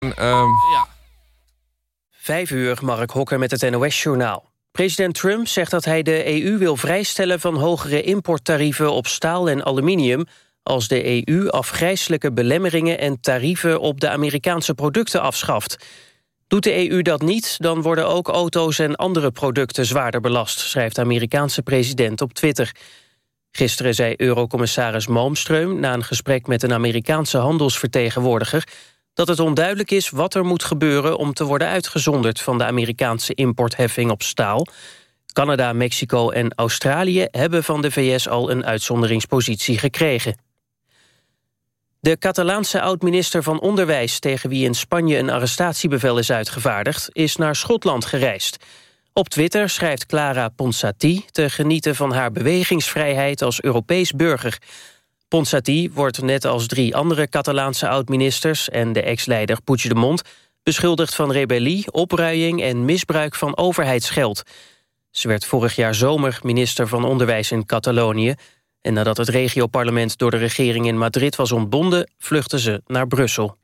Ehm, Ja. Vijf uur, Mark Hokker met het NOS-journaal. President Trump zegt dat hij de EU wil vrijstellen van hogere importtarieven op staal en aluminium als de EU afgrijselijke belemmeringen en tarieven op de Amerikaanse producten afschaft. Doet de EU dat niet, dan worden ook auto's en andere producten zwaarder belast, schrijft de Amerikaanse president op Twitter. Gisteren zei eurocommissaris Malmström na een gesprek met een Amerikaanse handelsvertegenwoordiger dat het onduidelijk is wat er moet gebeuren om te worden uitgezonderd van de Amerikaanse importheffing op staal. Canada, Mexico en Australië hebben van de VS al een uitzonderingspositie gekregen. De Catalaanse oud-minister van Onderwijs... tegen wie in Spanje een arrestatiebevel is uitgevaardigd... is naar Schotland gereisd. Op Twitter schrijft Clara Ponsati te genieten van haar bewegingsvrijheid als Europees burger. Ponsati wordt net als drie andere Catalaanse oud-ministers... en de ex-leider Puigdemont beschuldigd van rebellie, opruiing... en misbruik van overheidsgeld. Ze werd vorig jaar zomer minister van Onderwijs in Catalonië... en nadat het regioparlement door de regering in Madrid was ontbonden... vluchtte ze naar Brussel.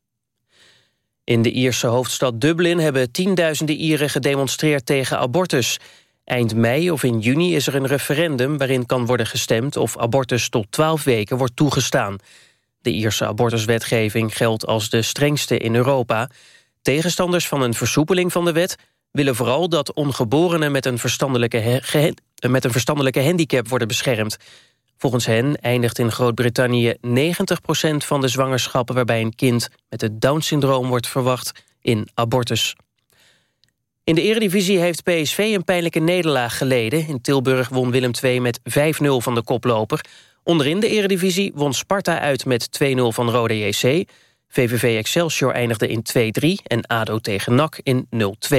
In de Ierse hoofdstad Dublin hebben tienduizenden Ieren gedemonstreerd tegen abortus. Eind mei of in juni is er een referendum waarin kan worden gestemd... of abortus tot 12 weken wordt toegestaan. De Ierse abortuswetgeving geldt als de strengste in Europa. Tegenstanders van een versoepeling van de wet willen vooral dat ongeborenen met een verstandelijke, met een verstandelijke handicap worden beschermd. Volgens hen eindigt in Groot-Brittannië 90% van de zwangerschappen... waarbij een kind met het Down-syndroom wordt verwacht in abortus. In de eredivisie heeft PSV een pijnlijke nederlaag geleden. In Tilburg won Willem II met 5-0 van de koploper. Onderin de eredivisie won Sparta uit met 2-0 van Rode JC. VVV Excelsior eindigde in 2-3 en ADO tegen NAC in 0-2.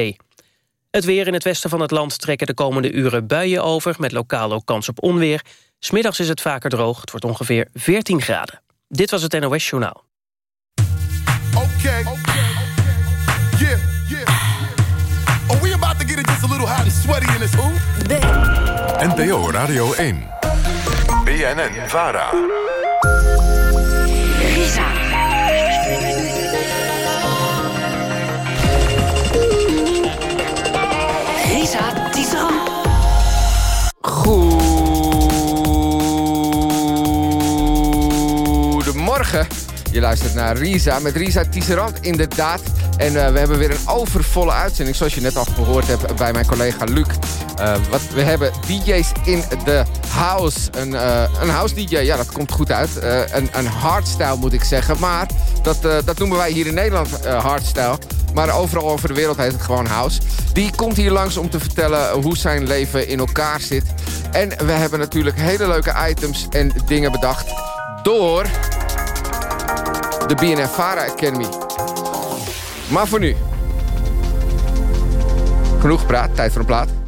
Het weer in het westen van het land trekken de komende uren buien over... met lokaal ook kans op onweer. Smiddags is het vaker droog, het wordt ongeveer 14 graden. Dit was het NOS Journaal. Yeah. Little hot and sweaty in this hoop? NPO Radio 1. BNN Vara. Risa. Risa Tisserand. Goedemorgen. Je luistert naar Risa met Risa Tisserand inderdaad. En eh, we hebben weer een overvolle uitzending, zoals je net al gehoord hebt bij mijn collega Luc. Eh, wat, we hebben DJ's in de house. Een, eh, een house DJ, ja dat komt goed uit. Een, een hardstyle moet ik zeggen. Maar dat, dat noemen wij hier in Nederland hardstyle. Maar overal over de wereld heet het gewoon house. Die komt hier langs om te vertellen hoe zijn leven in elkaar zit. En we hebben natuurlijk hele leuke items en dingen bedacht door de BNF Vara Academy. Maar voor nu. Genoeg gepraat, tijd voor een plaat.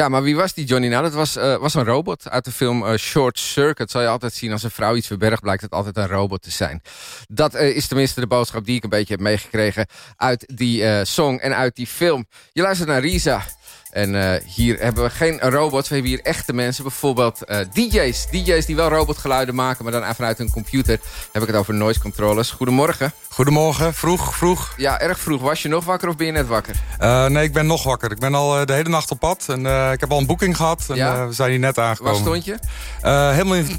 Ja, maar wie was die Johnny nou? Dat was, eh, was een robot uit de film eh, Short Circuit. Zal je altijd zien als een vrouw iets verbergt, blijkt het altijd een robot te zijn. Dat eh, is tenminste de boodschap die ik een beetje heb meegekregen uit die song en uit die film. Je luistert naar Risa. En eh, hier hebben we geen robots, we hebben hier echte mensen. Bijvoorbeeld eh, DJ's. DJ's die wel robotgeluiden maken, maar dan vanuit hun computer. heb ik het over noise controllers. Goedemorgen. Goedemorgen, vroeg, vroeg. Ja, erg vroeg. Was je nog wakker of ben je net wakker? Eh, nee, ik ben nog wakker. Ik ben al de hele nacht op pad. En, ik heb al een boeking gehad. En, Ja? we zijn hier net Waar aangekomen. stond je? Helemaal in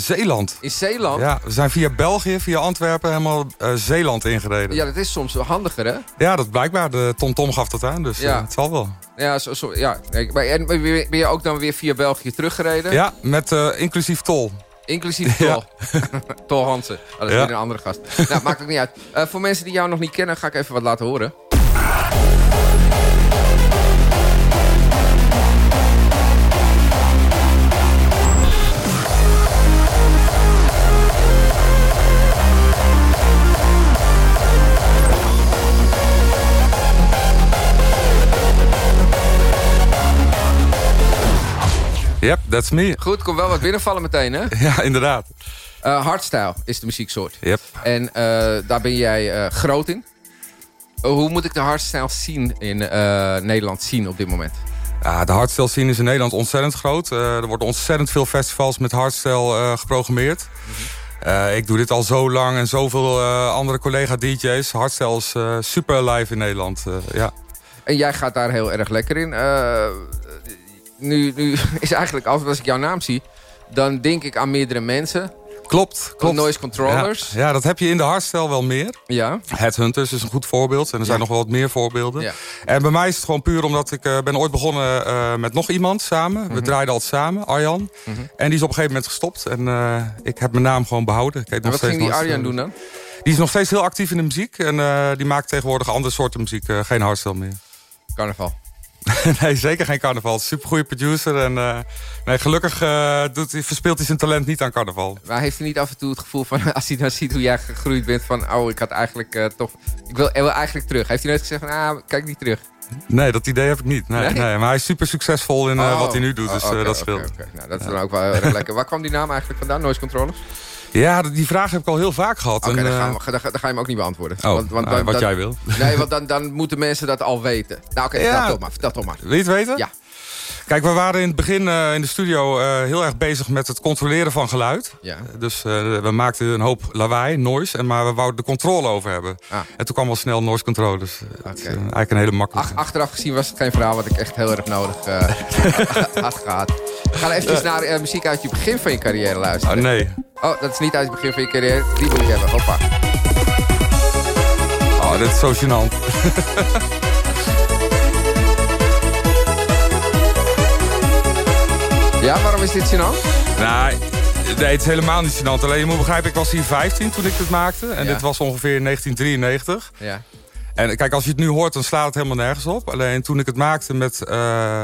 Zeeland. In Zeeland? Ja, we zijn via België, via Antwerpen, helemaal Zeeland ingereden. Ja, Ja. dat is soms wel handiger, hè? dat blijkbaar. De Tom Tom gaf dat aan, dus Ja. het zal wel. Ja, zo, zo, ja. En ben je ook dan weer via België teruggereden? Ja, met eh, inclusief tol. Inclusief Tol. Tol Hansen. Oh, dat is Ja. weer een andere gast. nou, maakt ook niet uit. Eh, voor mensen die jou nog niet kennen, ga ik even wat laten horen. Yep, that's me. Goed, komt wel wat binnenvallen meteen, hè? Ja, inderdaad. Eh hardstyle is de muzieksoort. Yep. En eh, daar ben jij eh, groot in. Hoe moet ik de hardstyle zien in Nederland zien op dit moment? Ja, de hardstyle scene is in Nederland ontzettend groot. Er worden ontzettend veel festivals met hardstyle geprogrammeerd. Eh, ik doe dit al zo lang en zoveel andere collega-dj's. Hardstyle is super live in Nederland. ja. En jij gaat daar heel erg lekker in. Nu, nu is eigenlijk altijd als ik jouw naam zie... dan denk ik aan meerdere mensen. Klopt, klopt. Noise controllers. Ja, ja, dat heb je in de hardstyle wel meer. Ja. Headhunters is een goed voorbeeld. En er zijn Ja. nog wel wat meer voorbeelden. Ja. En bij mij is het gewoon puur omdat ik eh, ben ooit begonnen eh, met nog iemand samen. Mhm. We draaiden altijd samen, Arjan. En die is op een gegeven moment gestopt. En eh, ik heb mijn naam gewoon behouden. Ik heet En nog wat ging die Arjan doen dan? Die is nog steeds heel actief in de muziek. En die maakt tegenwoordig andere soorten muziek. geen hardstyle meer. Carnaval. nee, zeker geen carnaval. Super goede producer. En eh, nee, gelukkig eh, doet, hij- verspeelt hij zijn talent niet aan carnaval. Maar heeft hij niet af en toe het gevoel van... als hij dan ziet hoe jij gegroeid bent van... oh, ik had eigenlijk eh, toch... Ik wil, ik wil eigenlijk terug. Heeft hij nooit gezegd van... ah, kijk niet terug? Nee, dat idee heb ik niet. Nee, Nee? nee? maar hij is super succesvol in eh, Oh. wat hij nu doet. Dus Oh, dat scheelt. Nou, dat is dan ook wel heel erg lekker. Waar kwam die naam eigenlijk vandaan? Noise Controllers? Ja, die vraag heb ik al heel vaak gehad. Oké, En, dan, eh, dan, ga- dan ga je hem ook niet beantwoorden. Oh, nou, dan- wat jij wil. Nee, want dan, dan moeten mensen dat al weten. Nou, oké, Ja. vertel toch maar. Vertel toch maar. Wil je het weten? Ja. Kijk, we waren in het begin eh, in de studio eh, heel erg bezig met het controleren van geluid. Ja. Dus we maakten een hoop lawaai, noise, en maar we wouden de controle over hebben. Ah. En toen kwam al snel noise control. Dus is eigenlijk een hele makkelijke. Ach, achteraf gezien was het geen verhaal wat ik echt heel erg nodig had gehad. We gaan even naar muziek uit je begin van je carrière luisteren. Ah, nee. Oh, dat is niet uit het begin van je carrière. Die moet ik hebben. Hoppa. Oh, dit is zo gênant. Ja, waarom is dit gênant? Nou, nee, het is helemaal niet gênant. Alleen je moet begrijpen, ik was hier 15 toen ik dit maakte. En Ja. dit was ongeveer in 1993. Ja. En kijk, als je het nu hoort, dan slaat het helemaal nergens op. Alleen toen ik het maakte met eh,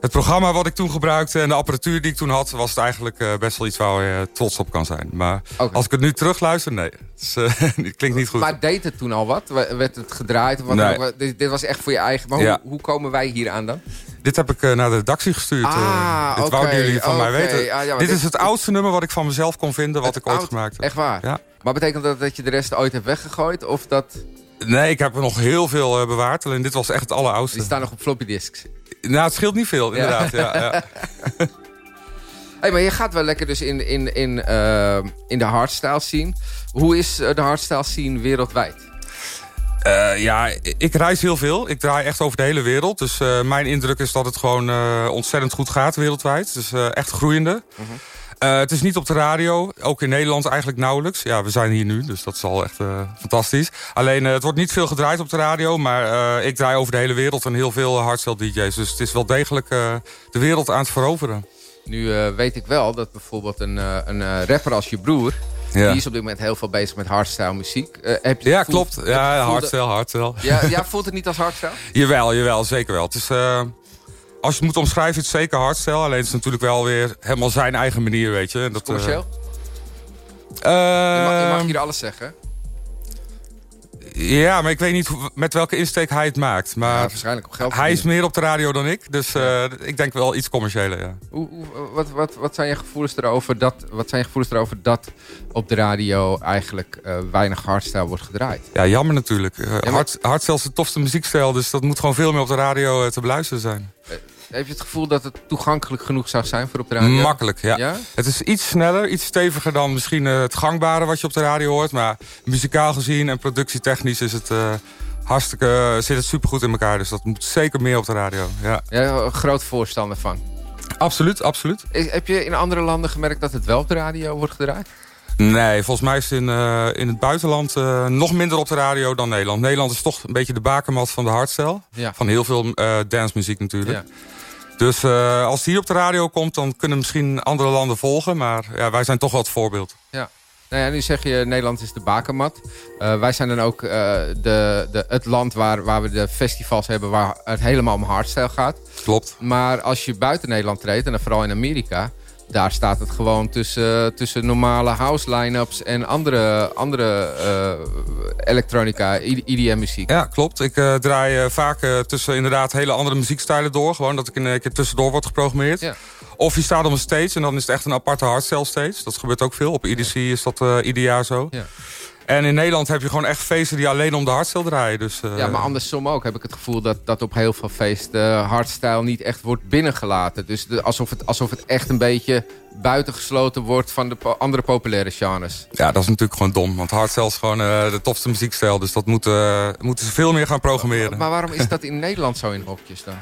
het programma wat ik toen gebruikte... en de apparatuur die ik toen had... was het eigenlijk eh, best wel iets waar je trots op kan zijn. Maar als ik het nu terugluister, nee. Eh, het klinkt niet goed. Maar deed het toen al wat? Werd het gedraaid? Wat Nee. ook? dit, dit was echt voor je eigen. Maar Ja. hoe, hoe komen wij hier aan dan? Dit heb ik eh, naar de redactie gestuurd. Ah, dit wouden jullie van mij weten. Ah, ja, dit dit- is het oudste nummer wat ik van mezelf kon vinden... wat ik ooit oud- gemaakt heb. Echt waar? Ja. Maar betekent dat dat je de rest ooit hebt weggegooid? Of dat... Nee, ik heb er nog heel veel eh, bewaard. Alleen dit was echt het alleroudste. Die staan nog op floppy disks. Nou, het scheelt niet veel, inderdaad. Ja. Ja, Hey, maar je gaat wel lekker dus in, in, in, eh, in de hardstyle scene. Hoe is eh, de hardstyle scene wereldwijd? Ja, ik reis heel veel. Ik draai echt over de hele wereld. Dus mijn indruk is dat het gewoon ontzettend goed gaat wereldwijd. Dus echt groeiende. Eh, het is niet op de radio. Ook in Nederland eigenlijk nauwelijks. Ja, we zijn hier nu, dus dat is al echt eh, fantastisch. Alleen, eh, het wordt niet veel gedraaid op de radio. Maar ik draai over de hele wereld en heel veel hardstyle DJ's. Dus het is wel degelijk de wereld aan het veroveren. Nu weet ik wel dat bijvoorbeeld een, een rapper als je broer... Ja, die is op dit moment heel veel bezig met hardstyle muziek. Heb je ja klopt. Ja, hardstyle, hardstyle. Ja, ja, voelt het niet als hardstyle? Jawel, jawel, zeker wel. Het is, als je het moet omschrijven, is het zeker hardstyle. Alleen het is natuurlijk wel weer helemaal zijn eigen manier, weet je. Dat, Commercieel? eh, je, mag, je mag hier alles zeggen. Ja, maar ik weet niet hoe- met welke insteek hij het maakt. Maar Ja, waarschijnlijk op geld hij is meer op de radio dan ik. Dus eh, ik denk wel iets commerciëler, ja. Hoe, hoe- wat, wat, wat, zijn je gevoelens erover dat, wat zijn je gevoelens erover dat op de radio eigenlijk eh, weinig hardstyle wordt gedraaid? Ja, jammer natuurlijk. Maar- hard, hardstyle is de tofste muziekstijl, dus dat moet gewoon veel meer op de radio te beluisteren zijn. Heb je het gevoel dat het toegankelijk genoeg zou zijn voor op de radio? Makkelijk, ja. Ja? Het is iets sneller, iets steviger dan misschien eh, het gangbare wat je op de radio hoort. Maar muzikaal gezien en productietechnisch is het eh, hartstikke, zit het supergoed in elkaar. Dus dat moet zeker meer op de radio. Ja. Ja, een groot voorstander van. Absoluut, absoluut. Is- heb je in andere landen gemerkt dat het wel op de radio wordt gedraaid? Nee, volgens mij is het in, eh, in het buitenland eh, nog minder op de radio dan Nederland. Nederland is toch een beetje de bakermat van de hardstyle. Ja. Van heel veel eh dancemuziek natuurlijk. Ja. Dus eh, als hier op de radio komt, dan kunnen misschien andere landen volgen. Maar ja, wij zijn toch wel het voorbeeld. Ja. Nou ja, nu zeg je Nederland is de bakermat. Eh, wij zijn dan ook eh, de, de, het land waar, waar we de festivals hebben... waar het helemaal om hardstyle gaat. Klopt. Maar als je buiten Nederland treedt, en dan vooral in Amerika... daar staat het gewoon tussen, tussen normale house line-ups... en andere, andere eh, elektronica, IDM-muziek. Ja, klopt. Ik eh, draai eh, vaak tussen inderdaad hele andere muziekstijlen door. Gewoon dat ik in een keer tussendoor word geprogrammeerd. Ja. Of je staat op een stage en dan is het echt een aparte hardstyle stage. Dat gebeurt ook veel. Op EDC is dat ieder jaar zo. Ja. En in Nederland heb je gewoon echt feesten die alleen om de hardstyle draaien. Dus, eh, Ja, maar andersom ook heb ik het gevoel dat, dat op heel veel feesten hardstyle niet echt wordt binnengelaten. Dus de- alsof, het, alsof het echt een beetje buitengesloten wordt van de po- andere populaire genres. Ja, dat is natuurlijk gewoon dom. Want hardstyle is gewoon eh, de tofste muziekstijl. Dus dat moet, eh, moeten ze veel meer gaan programmeren. Maar waarom is dat in Nederland zo in hokjes dan?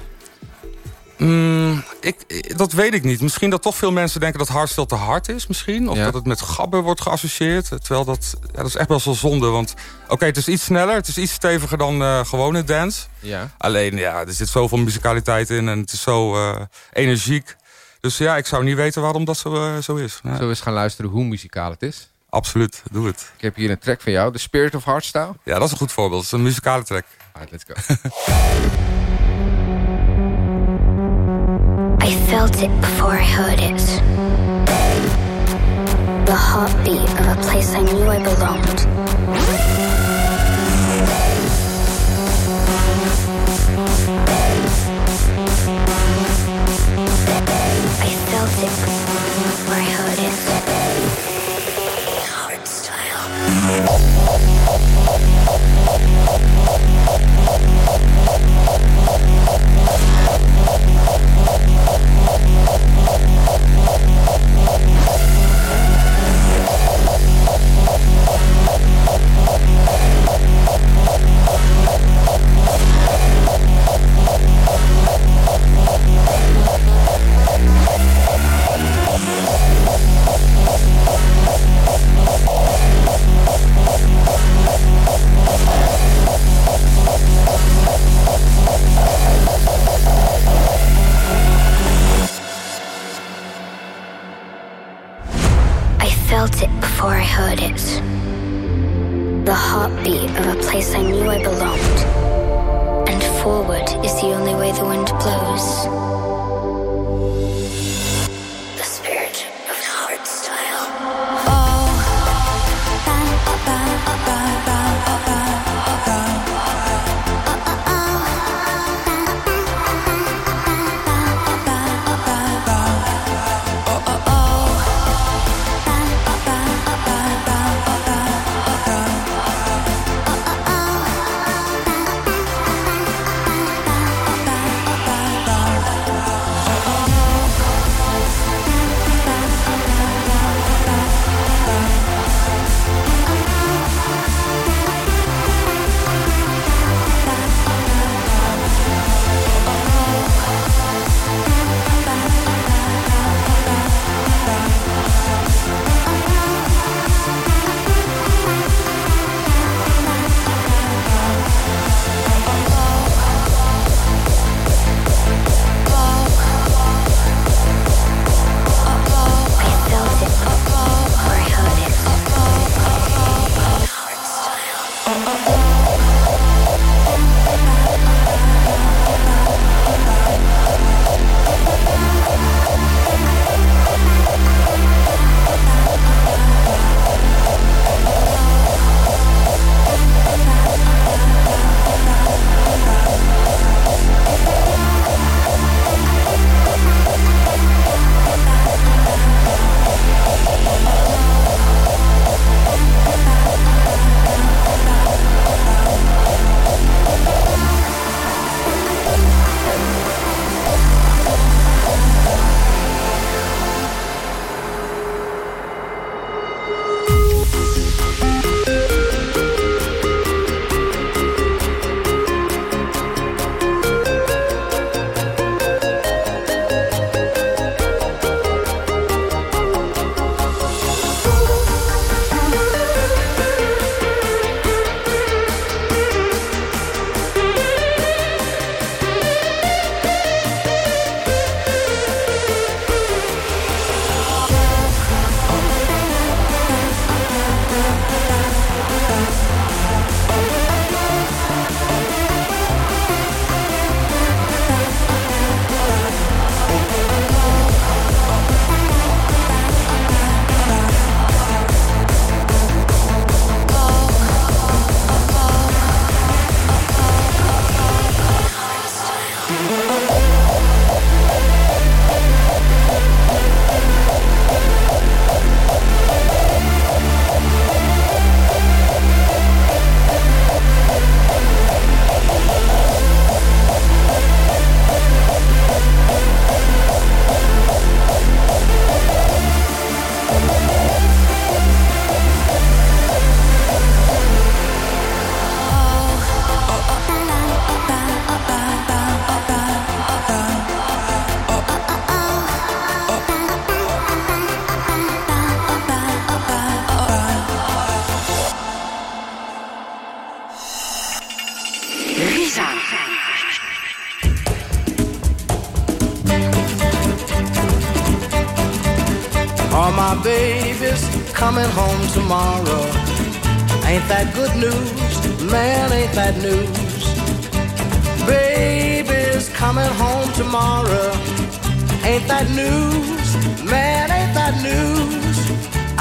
Mm, ik, dat weet ik niet. Misschien dat toch veel mensen denken dat hardstyle te hard is misschien. Of Ja. dat het met gabber wordt geassocieerd. Terwijl dat, ja, dat is echt wel zonde. Want oké, het is iets sneller. Het is iets steviger dan eh, gewone dance. Ja. Alleen, ja, er zit zoveel muzikaliteit in. En het is zo eh, energiek. Dus ja, ik zou niet weten waarom dat zo, eh, zo is. Ja, Zullen we eens gaan luisteren hoe muzikaal het is? Absoluut, doe het. Ik heb hier een track van jou, The Spirit of Hardstyle. Ja, dat is een goed voorbeeld. Het is een muzikale track. Alright, let's go. felt it before I heard it. The heartbeat of a place I knew I belonged. I felt it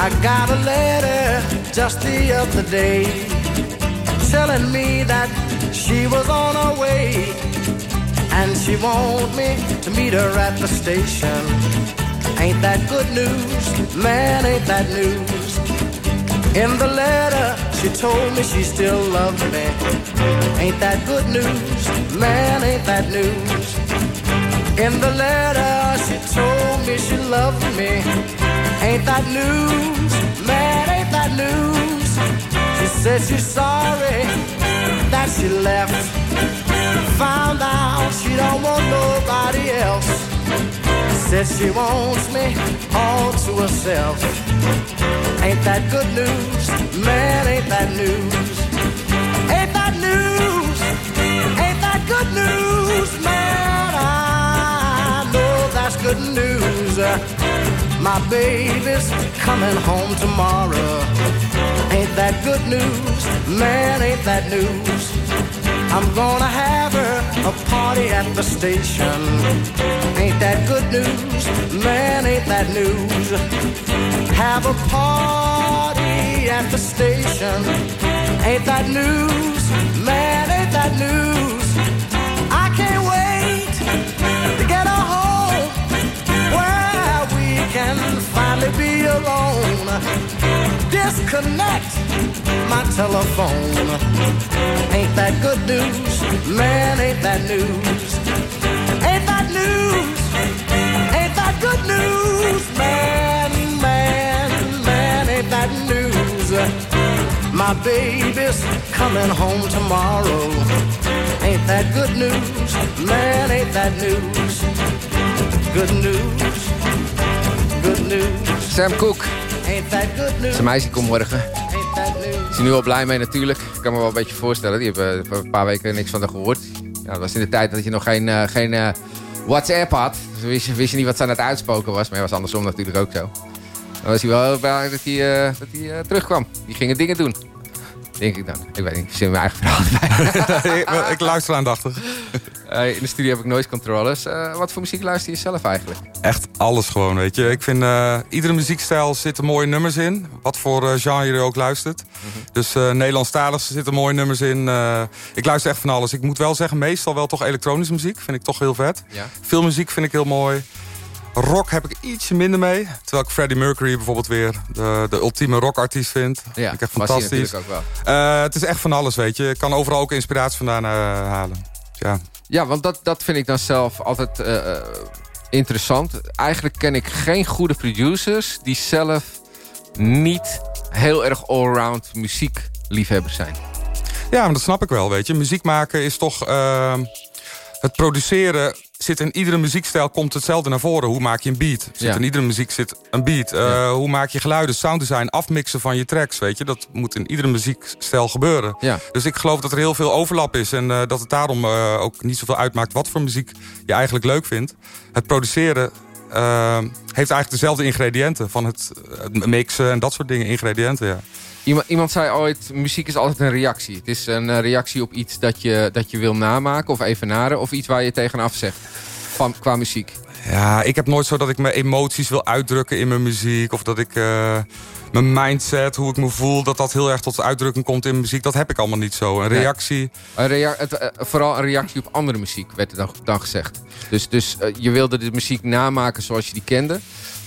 I got a letter just the other day telling me that she was on her way and she want me to meet her at the station. Ain't that good news? Man, ain't that news? In the letter, she told me she still loves me. Ain't that good news? Man, ain't that news? In the letter, she told me she loved me. Ain't that news? Man, ain't that news? She said she's sorry that she left. Found out she don't want nobody else. Said she wants me all to herself. Ain't that good news? Man, ain't that news? Ain't that news? Ain't that good news? Man, I know that's good news. My baby's coming home tomorrow. Ain't that good news? Man, ain't that news? I'm gonna have her a party at the station. Ain't that good news? Man, ain't that news? Have a party at the station. Ain't that news? Man, ain't that news? Can finally be alone. Disconnect my telephone. Ain't that good news? Man, ain't that news? Ain't that news? Ain't that good news? Man, man, man, ain't that news? My baby's coming home tomorrow. Ain't that good news? Man, ain't that news? Good news. Sam news? Zijn meisje komt morgen. Is hij nu al blij mee natuurlijk. Ik kan me wel een beetje voorstellen. Die hebben een paar weken niks van haar gehoord. Ja, dat was in de tijd dat je nog geen, eh, geen eh, WhatsApp had. Dus wist je, wist je niet wat ze aan het uitspoken was. Maar hij was andersom natuurlijk ook zo. Dan was hij wel heel blij dat hij, eh, dat hij eh, terugkwam. Die gingen dingen doen. Denk ik dan. Ik weet niet. Ik zit mijn eigen verhaal ik luister aandachtig. Eh, in de studio heb ik noise controllers. Eh, wat voor muziek luister je zelf eigenlijk? Echt alles gewoon, weet je. Ik vind, eh, iedere muziekstijl zitten mooie nummers in. Wat voor genre je ook luistert. Dus eh Nederlandstalig zitten mooie nummers in. Ik luister echt van alles. Ik moet wel zeggen, meestal wel toch elektronische muziek. Vind ik toch heel vet. Ja. Filmmuziek vind ik heel mooi. Rock heb ik ietsje minder mee. Terwijl ik Freddie Mercury bijvoorbeeld weer de, de ultieme rockartiest vind. Ja, vind ik echt fantastisch. ook wel. Het is echt van alles, weet je. Kan overal ook inspiratie vandaan halen. Ja. Ja, want dat, dat vind ik dan zelf altijd eh, eh, interessant. Eigenlijk ken ik geen goede producers die zelf niet heel erg allround muziekliefhebbers zijn. Ja, maar dat snap ik wel, weet je. Muziek maken is toch... ehm, het produceren zit in iedere muziekstijl komt hetzelfde naar voren. Hoe maak je een beat? Zit Ja. In iedere muziek zit een beat. Eh, Ja. Hoe maak je geluiden, sounddesign, afmixen van je tracks, weet je. Dat moet in iedere muziekstijl gebeuren. Ja. Dus ik geloof dat er heel veel overlap is. En eh, dat het daarom eh, ook niet zoveel uitmaakt wat voor muziek je eigenlijk leuk vindt. Het produceren heeft eigenlijk dezelfde ingrediënten. Van het mixen en dat soort dingen, ingrediënten, ja. Iemand, iemand zei ooit, muziek is altijd een reactie. Het is een eh, reactie op iets dat je, dat je wil namaken of evenaren... of iets waar je tegenaf zegt van, qua muziek. Ja, ik heb nooit zo dat ik mijn emoties wil uitdrukken in mijn muziek. Of dat ik eh, mijn mindset, hoe ik me voel, dat dat heel erg tot uitdrukking komt in mijn muziek. Dat heb ik allemaal niet zo. Een Nee. reactie. Een rea- het, eh, vooral een reactie op andere muziek, werd er dan, dan gezegd. Dus, dus je wilde de muziek namaken zoals je die kende...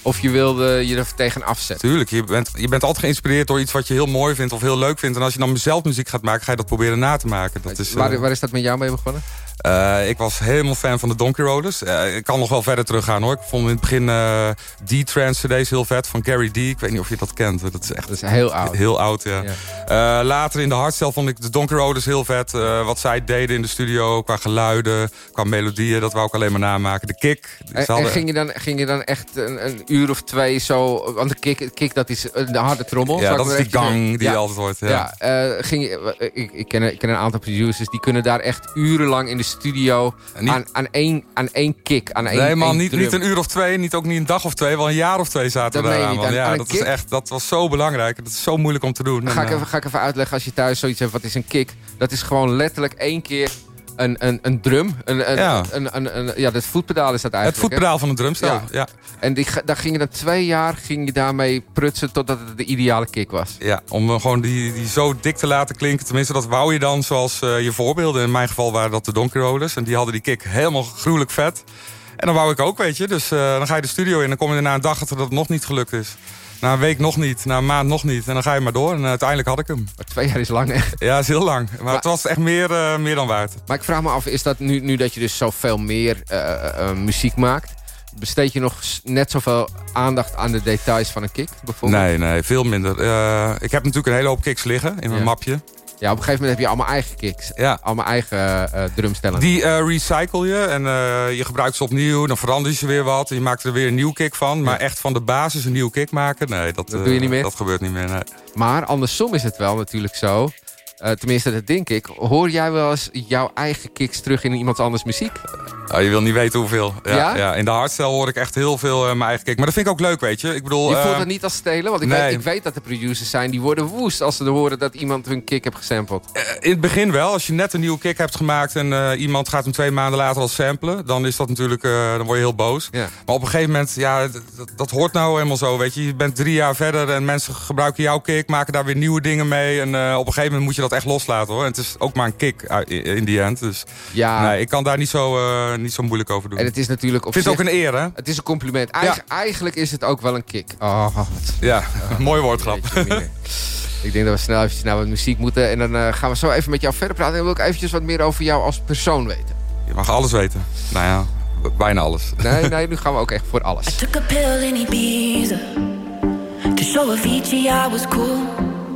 of je wilde je er tegen afzetten. Tuurlijk, je bent, je bent altijd geïnspireerd door iets wat je heel mooi vindt of heel leuk vindt. En als je dan zelf muziek gaat maken, ga je dat proberen na te maken. Dat is, eh, Waar, waar is dat met jou mee begonnen? Eh, ik was helemaal fan van de Donkey Roaders. Eh, ik kan nog wel verder teruggaan hoor. Ik vond in het begin eh D-Trance cd's heel vet van Gary D. Ik weet niet of je dat kent. Dat is echt Dat is heel oud. heel oud, ja. Ja. Later in de hardstyle vond ik de Donkey Roaders heel vet. Wat zij deden in de studio qua geluiden, qua melodieën. Dat wou ik alleen maar namaken. De kick. En, ging, je dan, ging je dan echt een, een uur of twee zo... Want de kick, kick dat is de harde trommel. ja, dat is die gang die ja. altijd hoort. Ja. Ja, ging je, ik, ik, ken, ik ken een aantal producers die kunnen daar echt urenlang in de studio niet- aan, aan, één, aan één kick, aan één Nee man, één niet, drum. niet een uur of twee, niet ook niet een dag of twee, wel een jaar of twee zaten we daar aan. Ja, dat, is echt, dat was zo belangrijk. Dat is zo moeilijk om te doen. Ga En, ik, eh, even, ga ik even uitleggen als je thuis zoiets hebt. Wat is een kick? Dat is gewoon letterlijk één keer een, een, een drum. Een, een, Ja. een, een, een- ja, dat voetpedaal is dat het eigenlijk. hè? voetpedaal van de drumstel. Ja. Ja. En die, daar ging je dan twee jaar ging je daarmee prutsen totdat het de ideale kick was. Ja, om gewoon die, die zo dik te laten klinken. Tenminste, dat wou je dan zoals eh, je voorbeelden. In mijn geval waren dat de Donkey Rollers. En die hadden die kick helemaal gruwelijk vet. En dan wou ik ook, weet je. Dus eh, dan ga je de studio in. Dan kom je na een dag achter dat het nog niet gelukt is. Na een week nog niet. Na een maand nog niet. En dan ga je maar door. En uiteindelijk had ik hem. Maar twee jaar is lang, hè? Ja, is heel lang. Maar, het was echt meer, eh, meer dan waard. Maar ik vraag me af, is dat nu, nu dat je dus zoveel meer eh, eh, muziek maakt... besteed je nog net zoveel aandacht aan de details van een kick, bijvoorbeeld? Nee, nee, veel minder. Ik heb natuurlijk een hele hoop kicks liggen in mijn Ja. mapje. Ja, op een gegeven moment heb je allemaal eigen kicks. Ja. Allemaal eigen eh drumstellen. Die eh, recycle je en je gebruikt ze opnieuw. Dan verander je ze weer wat. En je maakt er weer een nieuw kick van. Maar echt van de basis een nieuwe kick maken? Nee, dat, Dat doe je niet meer? Dat gebeurt niet meer, nee. Maar andersom is het wel natuurlijk zo... eh, tenminste, dat denk ik. Hoor jij wel eens jouw eigen kicks terug in iemand anders muziek? Oh, je wil niet weten hoeveel. Ja, Ja? ja? in de hardstyle hoor ik echt heel veel eh, mijn eigen kick. Maar dat vind ik ook leuk, weet je. Ik bedoel, Je voelt eh, het niet als stelen? Want ik, nee. weet, ik weet dat er producers zijn die worden woest... als ze horen dat iemand hun kick heeft gesampled. eh, in het begin wel. Als je net een nieuwe kick hebt gemaakt... en eh, iemand gaat hem twee maanden later al samplen... dan is dat natuurlijk, eh, dan word je heel boos. Ja. Maar op een gegeven moment, ja, dat, dat hoort nou helemaal zo, weet je. Je bent drie jaar verder en mensen gebruiken jouw kick... maken daar weer nieuwe dingen mee. En eh, op een gegeven moment moet je dat echt loslaten, hoor. En het is ook maar een kick eh, in die end. Dus Ja, nee, ik kan daar niet zo, eh, niet zo moeilijk over doen. en het is natuurlijk op ik vind het ook een eer, hè? Het is een compliment. Eigen- Eigenlijk is het ook wel een kick. Oh, wat Ja, mooi woordgrap. Ik denk dat we snel eventjes naar wat muziek moeten. En dan eh, gaan we zo even met jou verder praten. En dan wil ik eventjes wat meer over jou als persoon weten. Je mag alles weten. Nou ja, bijna alles. Nee, nee, nu gaan we ook echt voor alles. Took a pill in Ibiza to show Avicii I was cool.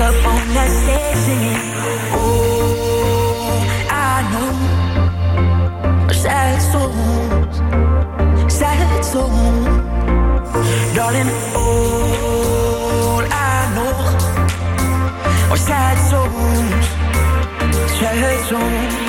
Up on that stage. Oh, I know. Sad souls, sad souls. Darling, all I know sad souls, sad souls.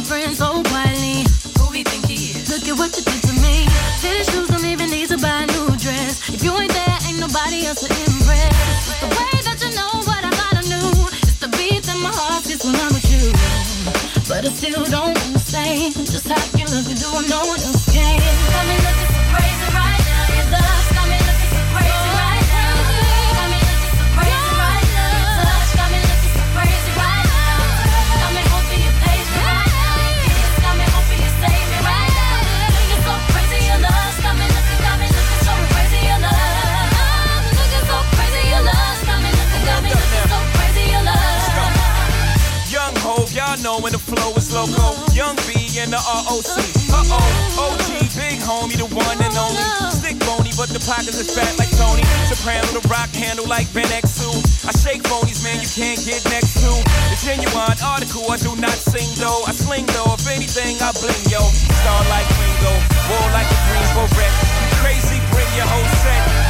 My friends so quietly, who we think he is? Look at what you did to me. Fitted shoes don't even need to buy a new dress. If you ain't there, ain't nobody else to impress. The way that you know what I gotta do. It's the beat that my heart gets when I'm with you. But I still don't understand just how you look do what no one else And the ROC. Uh oh, OG, big homie, the one and only. Stick bony, but the pockets is fat like Tony. Soprano, the rock handle like Ben X2. I shake phonies, man, you can't get next to. The genuine article, I do not sing though. I sling though, if anything, I bling yo. Star like Ringo, war like a green beret. Crazy, bring your whole set.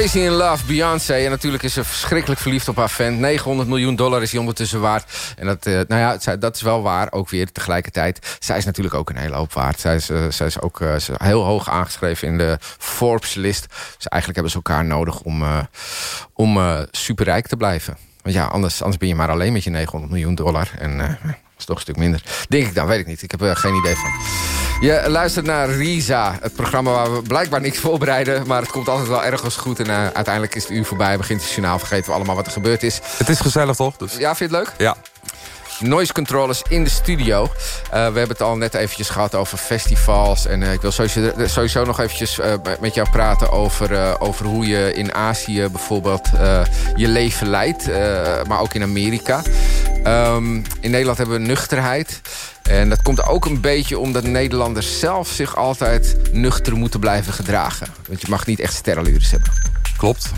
Crazy in Love, Beyoncé. En natuurlijk is ze verschrikkelijk verliefd op haar fan. 900 miljoen dollar is hij ondertussen waard. En dat, eh, nou ja, dat is wel waar, ook weer tegelijkertijd. Zij is natuurlijk ook een hele hoop waard. Zij is, eh, zij is ook eh, heel hoog aangeschreven in de Forbes-list. Dus eigenlijk hebben ze elkaar nodig om, om superrijk te blijven. Want ja, anders, anders ben je maar alleen met je 900 miljoen dollar. En is toch een stuk minder. Denk ik dan, weet ik niet. Ik heb er geen idee van. Je luistert naar Risa, het programma waar we blijkbaar niks voorbereiden. Maar het komt altijd wel ergens goed. En eh, uiteindelijk is het uur voorbij, begint het journaal, vergeten we allemaal wat er gebeurd is. Het is gezellig toch? Dus. Ja, vind je het leuk? Ja. Noise controllers in de studio. Eh, we hebben het al net eventjes gehad over festivals. En eh, ik wil sowieso, sowieso nog eventjes eh, met jou praten over, eh, over hoe je in Azië bijvoorbeeld eh, je leven leidt. eh, maar ook in Amerika. Ehm, in Nederland hebben we nuchterheid. En dat komt ook een beetje omdat Nederlanders zelf zich altijd nuchter moeten blijven gedragen. Want je mag niet echt sterrenlures hebben. Klopt,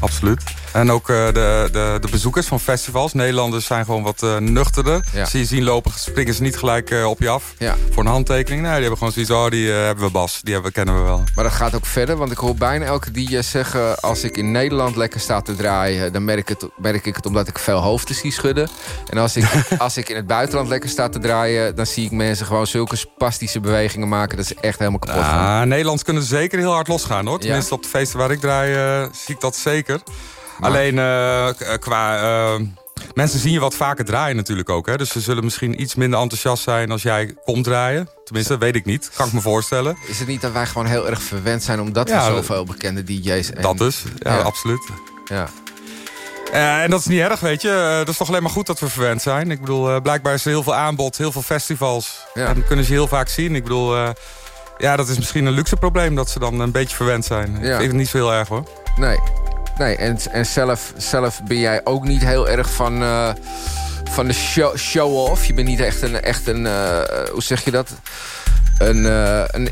absoluut. En ook eh, de, de, de bezoekers van festivals. Nederlanders zijn gewoon wat eh, nuchterder. Ja. Zie je zien lopen, springen ze niet gelijk eh, op je af. Ja. Voor een handtekening. Nee, die hebben gewoon zoiets, oh, die hebben we Bas. Die hebben, kennen we wel. Maar dat gaat ook verder, want ik hoor bijna elke DJ zeggen... als ik in Nederland lekker sta te draaien... dan merk, het, merk ik het omdat ik veel hoofden zie schudden. En als ik, als ik in het buitenland lekker sta te draaien... dan zie ik mensen gewoon zulke spastische bewegingen maken... dat ze echt helemaal kapot gaan. Ja, Nederlands kunnen zeker heel hard losgaan hoor. Tenminste op de feesten waar ik draai zie ik dat zeker. Alleen eh, k- qua... eh, mensen zien je wat vaker draaien natuurlijk ook. Hè? Dus ze zullen misschien iets minder enthousiast zijn als jij komt draaien. Tenminste, weet ik niet. Kan ik me voorstellen. Is het niet dat wij gewoon heel erg verwend zijn... omdat Ja, we zoveel bekende DJ's... En, Dat dus. Ja, absoluut. Ja. Eh, en dat is niet erg, weet je. Eh, dat is toch alleen maar goed dat we verwend zijn. Ik bedoel, eh, blijkbaar is er heel veel aanbod, heel veel festivals. Ja. En dat kunnen ze heel vaak zien. Ik bedoel, eh, ja, dat is misschien een luxe probleem dat ze dan een beetje verwend zijn. Ik Ja. vind het niet zo heel erg hoor. Nee. Nee, en, en zelf, zelf ben jij ook niet heel erg van, eh, van de show- show-off. je bent niet echt een, echt een eh, hoe zeg je dat? Een, eh, een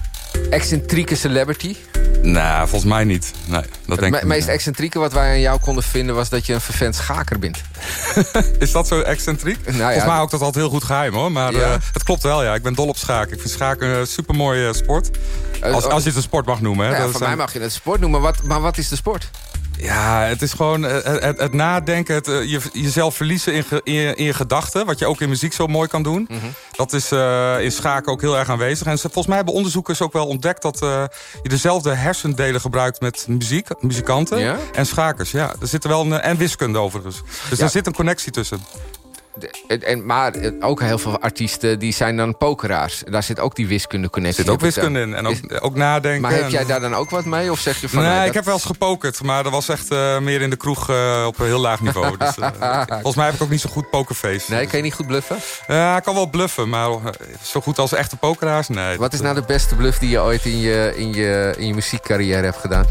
excentrieke celebrity. Nou, volgens mij niet. Nee, dat denk Het me- meest excentrieke wat wij aan jou konden vinden... was dat je een vervent schaker bent. Is dat zo excentriek? Nou ja, Volgens mij ook dat altijd heel goed geheim hoor. Maar Ja. het klopt wel, ja. Ik ben dol op schaken. Ik vind schaken een supermooie sport. Als, als je het een sport mag noemen. Hè. Nou ja, Dat voor zijn- mij mag je het sport noemen, maar wat, maar wat is de sport? Ja, het is gewoon eh, het, het nadenken, het, eh, je, jezelf verliezen in, ge- in, je, in je gedachten. Wat je ook in muziek zo mooi kan doen. Mhm. Dat is eh, in schaken ook heel erg aanwezig. En volgens mij hebben onderzoekers ook wel ontdekt... dat je dezelfde hersendelen gebruikt met muziek, muzikanten Ja? en schakers. Ja, er zit er wel een, en wiskunde overigens. Dus Ja. er zit een connectie tussen. En, en, maar eh, ook heel veel artiesten die zijn dan pokeraars. Daar zit ook die wiskunde connectie. Er zit ook ik wiskunde in. En ook, ook nadenken. Maar heb en- jij daar dan ook wat mee? Of zeg je van... nee, dat- ik heb wel eens gepokerd, maar dat was echt eh, meer in de kroeg eh, op een heel laag niveau. Dus, volgens mij heb ik ook niet zo goed pokerface. Nee, kan je niet goed bluffen? Ja, ik kan wel bluffen, maar zo goed als echte pokeraars, nee. Wat is nou de beste bluff die je ooit in je, in je, in je muziekcarrière hebt gedaan?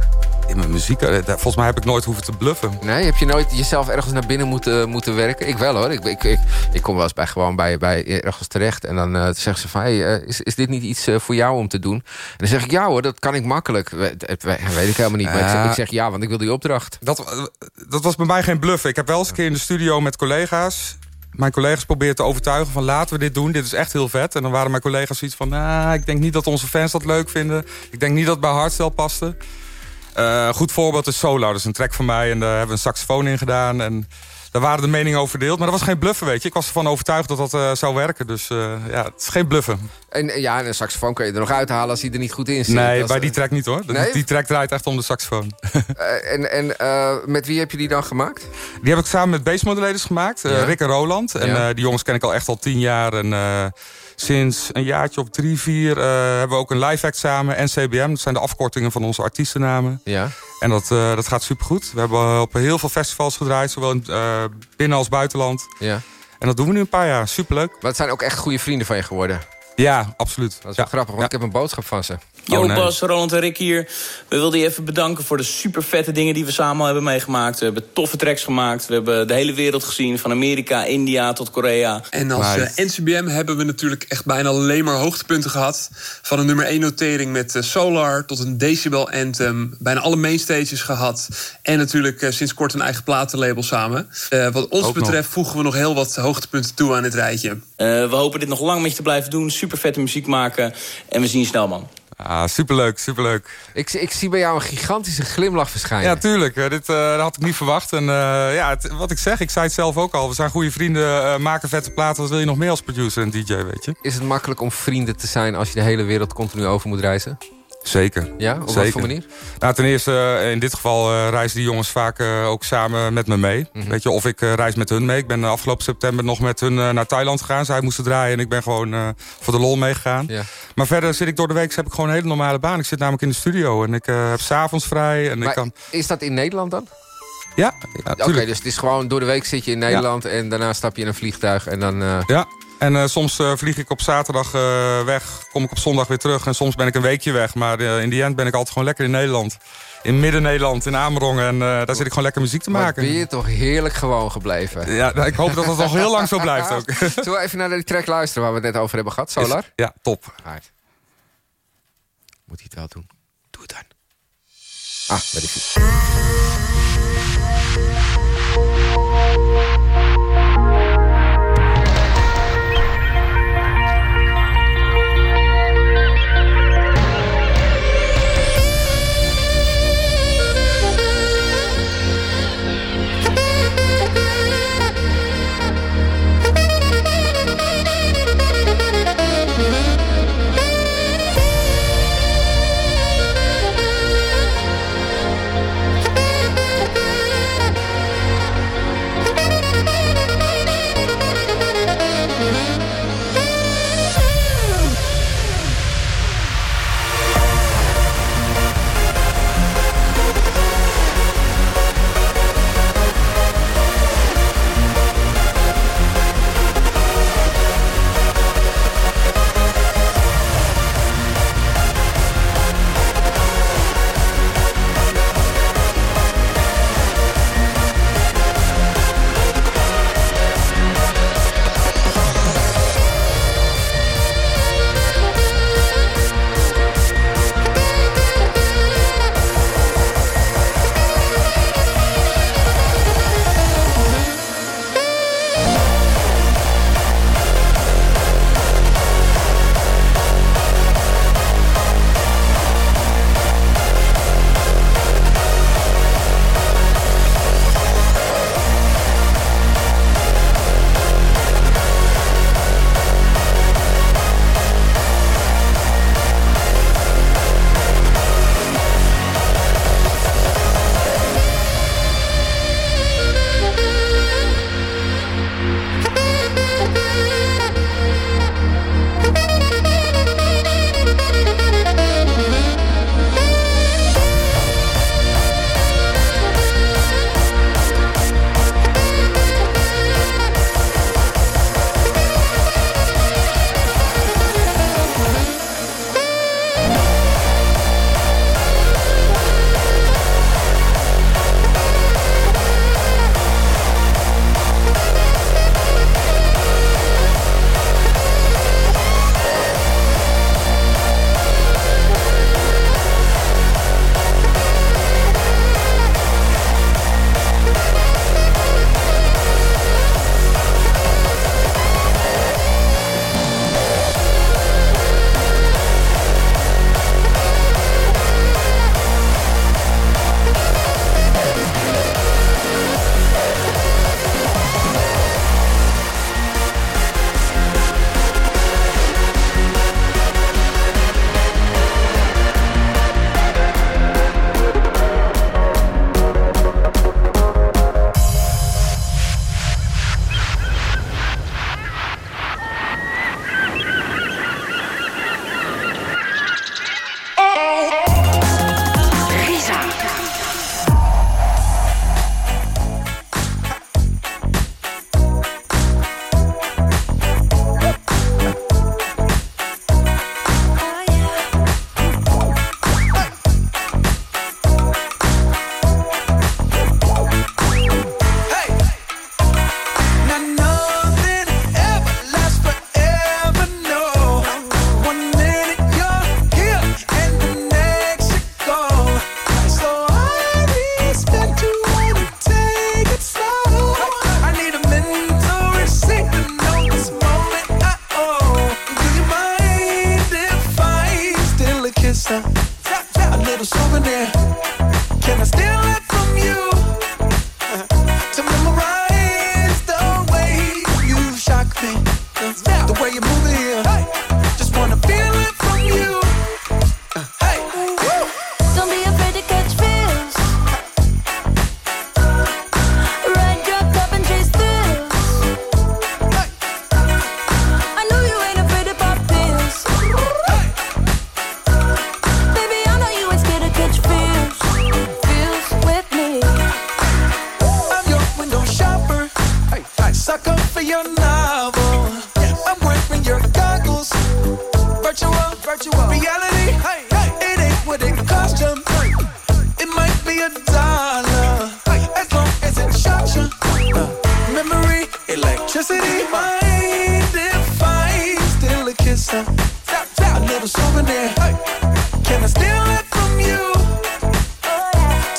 In mijn muziek, eh, volgens mij heb ik nooit hoeven te bluffen. Nee, heb je nooit jezelf ergens naar binnen moeten, moeten werken? Ik wel hoor. Ik, ik, ik, ik kom wel eens bij, gewoon bij, bij ergens terecht. En dan eh, zeggen ze van, hey, eh, is, is dit niet iets eh, voor jou om te doen? En dan zeg ik, ja hoor, dat kan ik makkelijk. We- Dat we- weet ik helemaal niet. Maar ik, zeg, Ja. ik zeg ja, want ik wil die opdracht. Dat, eh, dat was bij mij geen bluffen. Ik heb wel eens een keer in de studio met collega's... mijn collega's proberen te overtuigen van laten we dit doen. Dit is echt heel vet. En dan waren mijn collega's zoiets van... Nou, ik denk niet dat onze fans dat leuk vinden. Ik denk niet dat het bij Hardstyle paste. Eh, een goed voorbeeld is Solar. Dat is een track van mij en daar hebben we een saxofoon in gedaan. En daar waren de meningen over verdeeld. Maar dat was geen bluffen, weet je. Ik was ervan overtuigd dat dat eh, zou werken. Dus eh, ja, het is geen bluffen. En eh, ja, en een saxofoon kun je er nog uithalen als hij er niet goed in zit. Nee, bij die track niet hoor. Nee? Die track draait echt om de saxofoon. Eh, en en eh, met wie heb je die dan gemaakt? Die heb ik samen met Bass Modulators gemaakt. eh, Ja. Rick en Roland. En Ja. eh, die jongens ken ik al echt al tien jaar. En eh, sinds een jaartje of drie, vier... eh, hebben we ook een live act samen. NCBM, dat zijn de afkortingen van onze artiestennamen. Ja. En dat, eh, dat gaat supergoed. We hebben op heel veel festivals gedraaid. Zowel in, eh, binnen als buitenland. Ja. En dat doen we nu een paar jaar. Superleuk. Maar het zijn ook echt goede vrienden van je geworden. Ja, absoluut. Dat is wel grappig, want ik heb een boodschap van ze. Yo Oh, nee. Bas, Roland en Rick hier. We wilden je even bedanken voor de super vette dingen die we samen hebben meegemaakt. We hebben toffe tracks gemaakt. We hebben de hele wereld gezien. Van Amerika, India tot Korea. En als Nice. eh, NCBM hebben we natuurlijk echt bijna alleen maar hoogtepunten gehad. Van een nummer 1 notering met eh, Solar tot een Decibel Anthem. Bijna alle mainstages gehad. En natuurlijk eh, sinds kort een eigen platenlabel samen. Eh, wat ons Ook nog. betreft voegen we nog heel wat hoogtepunten toe aan het rijtje. Eh, we hopen dit nog lang met je te blijven doen. Super vette muziek maken. En we zien je snel, man. Ah, superleuk, superleuk. Ik, ik zie bij jou een gigantische glimlach verschijnen. Ja, tuurlijk. Dit eh, dat had ik niet verwacht. En eh, ja, het- wat ik zeg, ik zei het zelf ook al. We zijn goede vrienden, eh, maken vette platen. Wat wil je nog meer als producer en DJ, weet je? Is het makkelijk om vrienden te zijn als je de hele wereld continu over moet reizen? Zeker. Ja, op wat Zeker. voor manier? Nou, ten eerste, eh, in dit geval eh, reizen die jongens vaak eh, ook samen met me mee. Mhm. Weet je, of ik reis met hun mee. Ik ben afgelopen september nog met hun naar Thailand gegaan. Zij moesten draaien en ik ben gewoon voor de lol meegegaan. Ja. Maar verder zit ik door de week heb ik gewoon een hele normale baan. Ik zit namelijk in de studio en ik heb s'avonds vrij. En ik kan... is dat in Nederland dan? Ja, ja Oké, dus het is gewoon door de week zit je in Nederland... en daarna stap je in een vliegtuig en dan... Ja, en eh, soms eh, vlieg ik op zaterdag eh, weg, kom ik op zondag weer terug... en soms ben ik een weekje weg, maar in die end ben ik altijd gewoon lekker in Nederland. In Midden-Nederland, in Amerongen, en daar zit ik gewoon lekker muziek te maken. ben je toch heerlijk gewoon gebleven? Ja, nou, ik hoop dat het nog heel lang zo blijft ook. Zullen we even naar die track luisteren waar we het net over hebben gehad, Solar? Is- ja, top. Right. Moet hij het wel doen? Doe het dan. Ah, daar is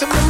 To memorize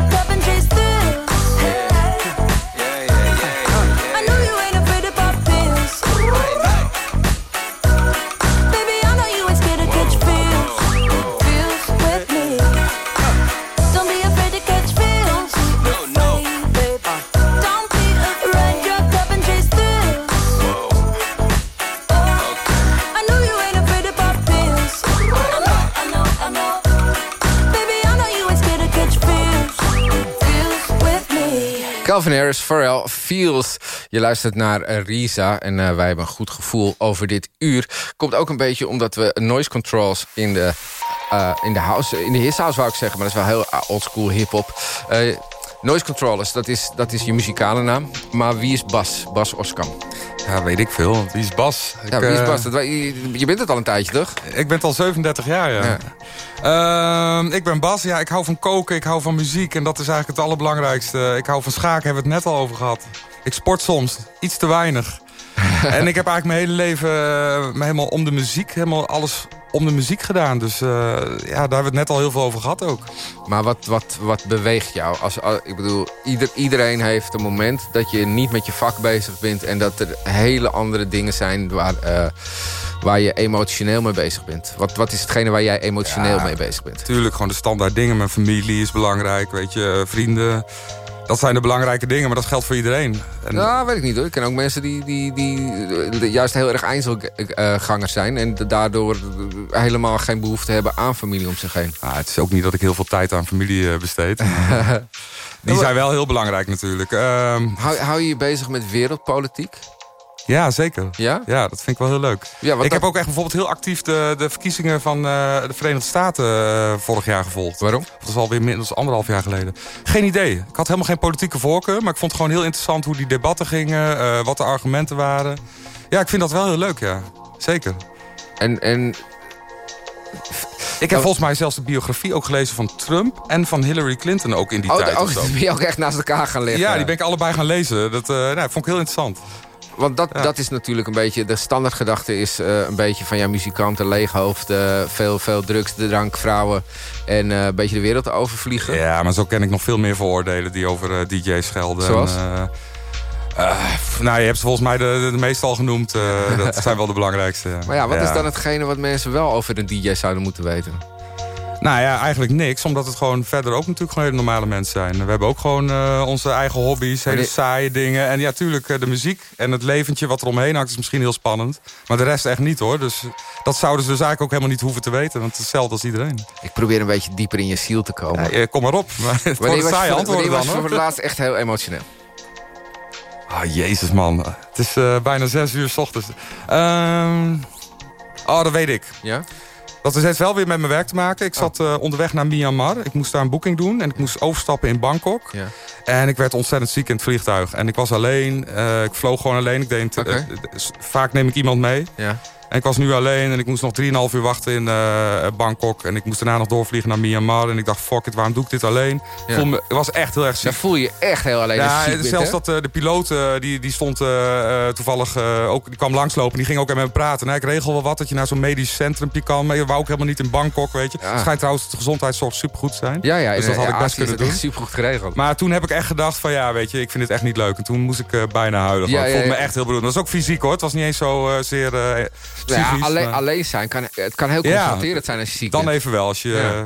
chase the Calvin Harris, Pharrell, Feels. Je luistert naar Risa en eh, wij hebben een goed gevoel over dit uur. Komt ook een beetje omdat we noise controls in de, eh, in de house, in de his house wou ik zeggen, maar dat is wel heel eh, oldschool hip-hop. Eh, noise controllers, dat is, dat is je muzikale naam. Maar wie is Bas? Bas Oskam. Ja, weet ik veel. Wie is Bas? Ja, Ik, wie is eh, Bas? Dat, je, je bent het al een tijdje, toch? Ik ben het al 37 jaar, ja. Ehm, ik ben Bas. Ja, ik hou van koken, ik hou van muziek. En dat is eigenlijk het allerbelangrijkste. Ik hou van schaken, hebben we het net al over gehad. Ik sport soms, iets te weinig. en ik heb eigenlijk mijn hele leven me helemaal om de muziek, helemaal alles om de muziek gedaan. Dus eh, ja, daar hebben we het net al heel veel over gehad ook. Maar wat, wat, wat beweegt jou? Als, als- ik bedoel, ieder, iedereen heeft een moment dat je niet met je vak bezig bent... en dat er hele andere dingen zijn waar, eh, waar je emotioneel mee bezig bent. Wat, wat is hetgene waar jij emotioneel Ja, mee bezig bent? Tuurlijk, gewoon de standaard dingen. Mijn familie is belangrijk, weet je, eh, vrienden. Dat zijn de belangrijke dingen, maar dat geldt voor iedereen. En, Nou, weet ik niet hoor. Ik ken ook mensen die, die, die juist heel erg einzelgangers zijn... en daardoor helemaal geen behoefte hebben aan familie om zich heen. Ah, het is ook niet dat ik heel veel tijd aan familie eh, besteed. Die zijn wel heel belangrijk natuurlijk. Ehm, Hou, hou je je bezig met wereldpolitiek? Ja, zeker. Ja? Ja, dat vind ik wel heel leuk. Ja, ik dat- heb ook echt bijvoorbeeld heel actief de, de verkiezingen van eh, de Verenigde Staten eh, vorig jaar gevolgd. Waarom? Dat is alweer inmiddels anderhalf jaar geleden. Geen idee. Ik had helemaal geen politieke voorkeur, maar ik vond het gewoon heel interessant hoe die debatten gingen, eh, wat de argumenten waren. Ja, ik vind dat wel heel leuk, ja. Zeker. En, en Ik heb volgens mij zelfs de biografie ook gelezen van Trump en van Hillary Clinton ook in die Oh, tijd. oh, die ben je ook echt naast elkaar gaan leggen. Ja, die ben ik allebei gaan lezen. Dat nou, vond ik heel interessant. Want dat, dat is natuurlijk een beetje... De standaardgedachte is eh, een beetje van... ja, muzikanten, leeghoofden, veel, veel drugs, drank, vrouwen... en eh, een beetje de wereld overvliegen. Ja, maar zo ken ik nog veel meer vooroordelen die over eh, DJ's gelden. Zoals? En, nou, je hebt ze volgens mij de, de, de meeste al genoemd. dat zijn wel de belangrijkste. Maar ja, wat is dan hetgene wat mensen wel over een DJ zouden moeten weten? Nou ja, eigenlijk niks. Omdat het gewoon verder ook natuurlijk gewoon hele normale mensen zijn. We hebben ook gewoon eh, onze eigen hobby's, hele saaie dingen. En ja, tuurlijk, eh, de muziek en het leventje wat er omheen hangt... is misschien heel spannend. Maar de rest echt niet, hoor. Dus dat zouden ze dus eigenlijk ook helemaal niet hoeven te weten. Want het is hetzelfde als iedereen. Ik probeer een beetje dieper in je ziel te komen. Ja, kom maar op. Maar het Wanneer was, saaie antwoorden was dan, hoor. voor het laatst echt heel emotioneel? Ah, jezus, man. Het is eh, bijna zes uur s ochtends. Ehm, oh, dat weet ik. Ja? Dat heeft wel weer met mijn werk te maken. Ik zat eh, onderweg naar Myanmar. Ik moest daar een boeking doen. En ik moest overstappen in Bangkok. Ja. En ik werd ontzettend ziek in het vliegtuig. En ik was alleen. eh, ik vloog gewoon alleen. Ik deed, vaak neem ik iemand mee. Ja. En ik was nu alleen en ik moest nog 3,5 uur wachten in eh, Bangkok. En ik moest daarna nog doorvliegen naar Myanmar. En ik dacht, fuck it, waarom doe ik dit alleen? Ja. Voel me, ik was echt heel erg ziek. Dan voel je je echt heel alleen Ja, ziek zelfs dat eh, de piloot, eh, die, die stond toevallig ook, die kwam langslopen. Die ging ook met me praten. Nou, ik regel wel wat dat je naar zo'n medisch centrumpje kan. Maar je wou ook helemaal niet in Bangkok, weet je. Ja. Het schijnt trouwens dat de gezondheidszorg supergoed te zijn. Ja, ja, dus dat had ik best kunnen het doen. supergoed geregeld. Maar toen heb ik echt gedacht van ja, weet je, ik vind het echt niet leuk. En toen moest ik bijna huilen. Ja, ik voelde me echt heel beroerd. Dat was ook fysiek hoor. Het was niet eens zo zeer Ja, alleen, maar- alleen zijn kan, het kan heel confronterend zijn als je ziek Dan bent. even wel, als je eh,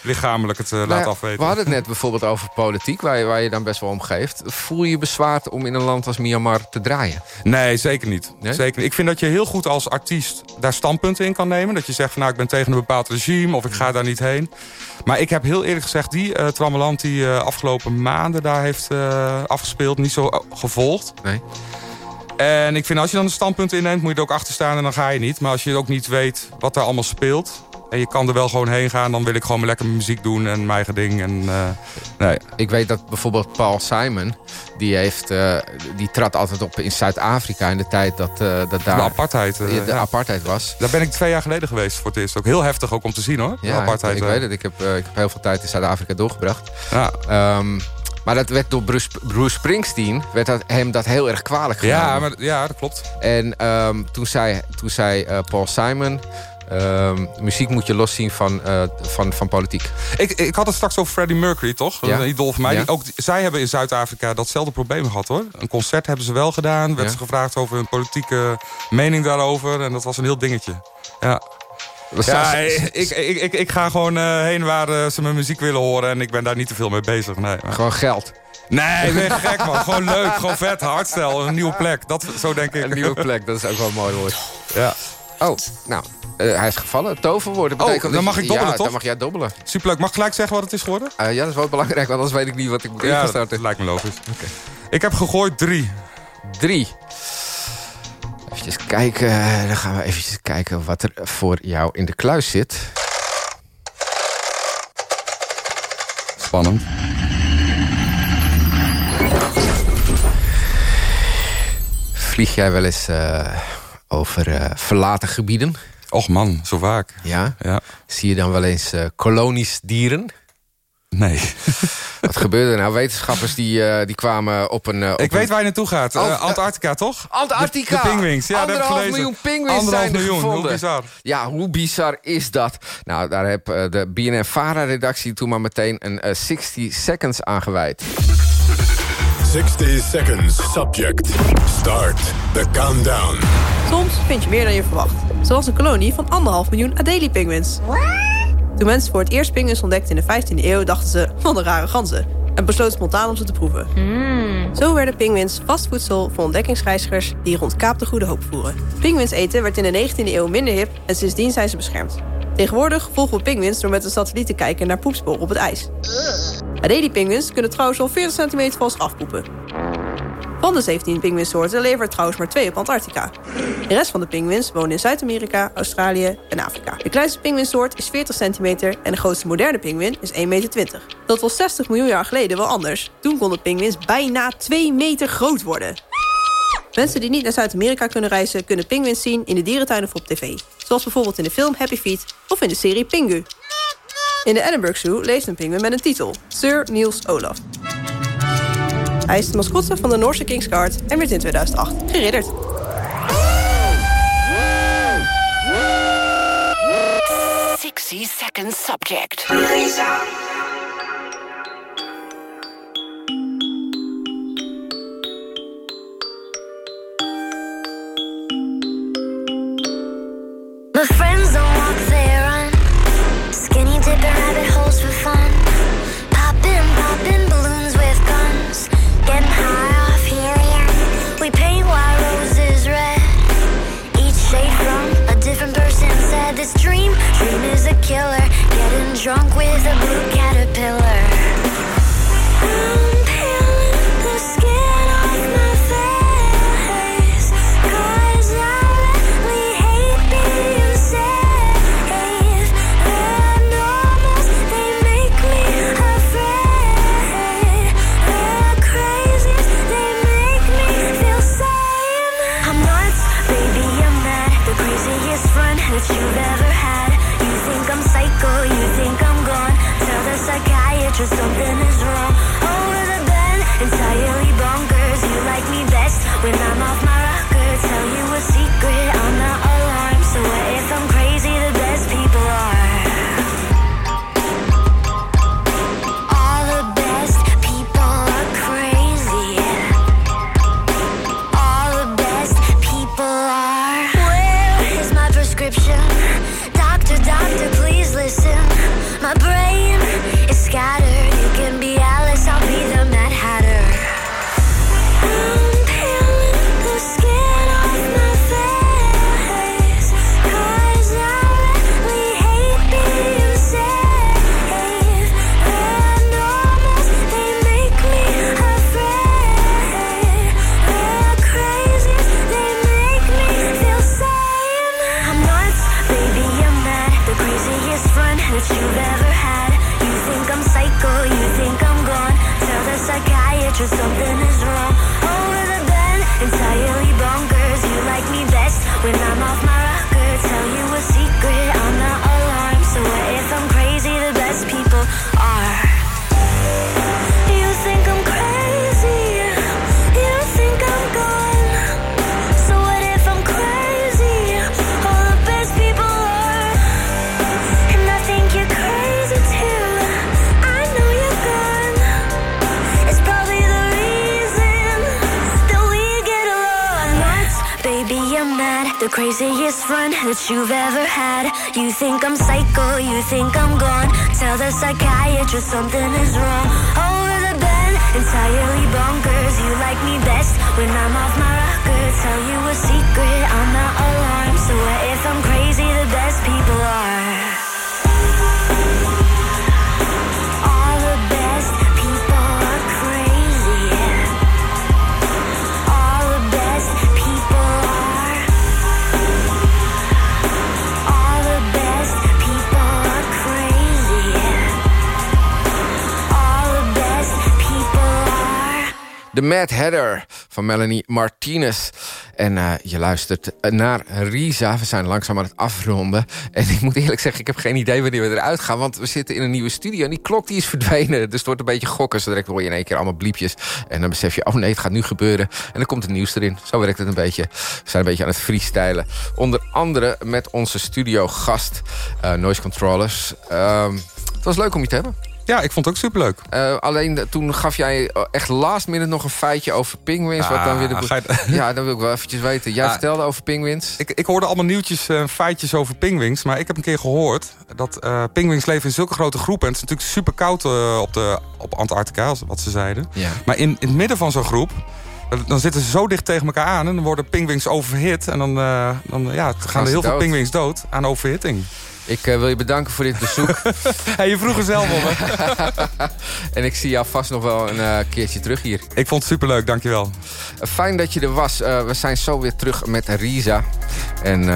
lichamelijk het eh, Nou laat ja, afweten. We hadden het net bijvoorbeeld over politiek, waar je, waar je dan best wel om geeft. Voel je je bezwaard om in een land als Myanmar te draaien? Nee, zeker niet. Nee? zeker niet. Ik vind dat je heel goed als artiest daar standpunten in kan nemen. Dat je zegt van nou, ik ben tegen een bepaald regime of ik ga daar niet heen. Maar ik heb heel eerlijk gezegd die uh, Trammeland die afgelopen maanden daar heeft afgespeeld, niet zo gevolgd. Nee. En ik vind als je dan een standpunt inneemt, moet je er ook achter staan en dan ga je niet. Maar als je ook niet weet wat daar allemaal speelt. En je kan er wel gewoon heen gaan. Dan wil ik gewoon lekker muziek doen en mijn eigen ding. En, eh, nee. Ik weet dat bijvoorbeeld Paul Simon... die, heeft, eh, die trad altijd op in Zuid-Afrika in de tijd dat, eh, dat daar... de apartheid. de ja. apartheid was. Daar ben ik twee jaar geleden geweest voor het eerst. Ook heel heftig ook om te zien hoor. de Ja, apartheid. ik eh. weet het. Ik heb, ik heb heel veel tijd in Zuid-Afrika doorgebracht. Ja. Ehm, maar dat werd door Bruce, Bruce Springsteen... werd dat, hem dat heel erg kwalijk genomen. Ja, maar, ja, dat klopt. En ehm, toen zei, toen zei eh, Paul Simon... ehm, muziek moet je loszien van, eh, van, van politiek. Ik, ik had het straks over Freddie Mercury, toch? Ja. Een idool van mij. Ja. Ook, zij hebben in Zuid-Afrika datzelfde probleem gehad, hoor. Een concert hebben ze wel gedaan. Werd Ja. ze gevraagd over hun politieke mening daarover. En dat was een heel dingetje. Ja. Ja, ik, ik, ik, ik ga gewoon eh, heen waar eh, ze mijn muziek willen horen. En ik ben daar niet te veel mee bezig. Nee, maar- Gewoon geld. nee ik ben gek, man. Gewoon leuk, gewoon vet, hardstyle. Een nieuwe plek. Dat, zo denk ik. Een nieuwe plek, dat is ook wel een mooi woord. Ja. Oh, nou, eh, hij is gevallen. Toverwoord. dat Oh, betekent dan dat mag je- ik dobbelen, ja, toch? dan mag jij dobbelen. Superleuk. Mag ik gelijk zeggen wat het is geworden? Ja, dat is wel belangrijk, want anders weet ik niet wat ik moet Ja, dat lijkt me logisch. Ik heb gegooid drie. Drie. Even kijken. Dan gaan we even kijken wat er voor jou in de kluis zit. Spannend. Vlieg jij wel eens eh, over eh, verlaten gebieden? Och man, zo vaak. Ja? Ja. Zie je dan wel eens eh, kolonies dieren? Nee. Wat gebeurde er nou? Wetenschappers die, eh, die kwamen op een... eh, op Ik weet een- waar je naartoe gaat. Oh, Eh, Antarctica, toch? Antarctica! De, de pinguïns. Ja, dat heb Anderhalf miljoen pinguïns Anderhalf zijn er miljoen. gevonden. Hoe bizar. Ja, hoe bizar is dat? Nou, daar heb de BNN-Vara-redactie toen maar meteen een eh, 60 seconds aangeweid. 60 seconds subject. Start the countdown. Soms vind je meer dan je verwacht. Zoals een kolonie van anderhalf miljoen Adelie-pinguïns. Toen mensen voor het eerst pinguïns ontdekten in de 15e eeuw... dachten ze, wat een rare ganzen. En besloten spontaan om ze te proeven. Zo werden pinguïns vast voedsel voor ontdekkingsreizigers... die rond Kaap de Goede Hoop voeren. Pinguïns eten werd in de 19e eeuw minder hip... en sindsdien zijn ze beschermd. Tegenwoordig volgen we pinguïns door met een satelliet te kijken... naar poepsporen op het ijs. Adelie-pinguïns kunnen trouwens al 40 centimeter van ons afpoepen. Van de 17 pinguïnsoorten leven er trouwens maar twee op Antarctica. De rest van de pinguïns wonen in Zuid-Amerika, Australië en Afrika. De kleinste pinguïnsoort is 40 centimeter en de grootste moderne pinguïn is 1,20 meter. Dat was 60 miljoen jaar geleden wel anders. Toen konden pinguïns bijna 2 meter groot worden. Mensen die niet naar Zuid-Amerika kunnen reizen... kunnen pinguïns zien in de dierentuinen of op tv. Zoals bijvoorbeeld in de film Happy Feet of in de serie Pingu. In de Edinburgh Zoo leest een pinguïn met een titel. Sir Niels Olaf. Hij is de mascotte van de Noorse Kings Guard en werd in 2008 geridderd. Sixty second subject. dream. Dream is a killer. Getting drunk with a blue caterpillar. The craziest friend that you've ever had. You think I'm psycho, you think I'm gone. Tell the psychiatrist something is wrong. Over the bend, entirely bonkers. You like me best when I'm off my rocker. Tell you a secret, I'm not alarmed. So if I'm crazy? The best people are. The Mad Hatter van Melanie Martinez. En eh, je luistert naar Risa. We zijn langzaam aan het afronden. En ik moet eerlijk zeggen, ik heb geen idee wanneer we eruit gaan. Want we zitten in een nieuwe studio en die klok die is verdwenen. Dus het wordt een beetje gokken. Zo direct hoor je in één keer allemaal bliepjes. En dan besef je, oh nee, het gaat nu gebeuren. En dan komt het nieuws erin. Zo werkt het een beetje. We zijn een beetje aan het freestylen. Onder andere met onze studiogast, eh Noise Controllers. Ehm, het was leuk om je te hebben. Ja, ik vond het ook superleuk. Eh, alleen eh, toen gaf jij eh, echt last minute nog een feitje over penguins. wat dan weer de... Ah, ga je- Ja, dat wil ik wel eventjes weten. Jij Ah. vertelde over penguins. Ik, ik hoorde allemaal nieuwtjes en feitjes over pingwings. Maar ik heb een keer gehoord dat eh pingwings leven in zulke grote groepen. En het is natuurlijk super koud op, de, op Antarctica, als- wat ze zeiden. Ja. Maar in, in het midden van zo'n groep... eh, dan zitten ze zo dicht tegen elkaar aan... en dan worden pingwings overhit. En dan, eh, dan ja, gaan, er heel veel pingwings dood aan overhitting. Ik eh, wil je bedanken voor dit bezoek. hey, je vroeg er zelf om, hè? en ik zie jou vast nog wel een eh, keertje terug hier. Ik vond het superleuk, dankjewel. Fijn dat je er was. Uh, we zijn zo weer terug met Risa. En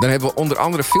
dan hebben we onder andere film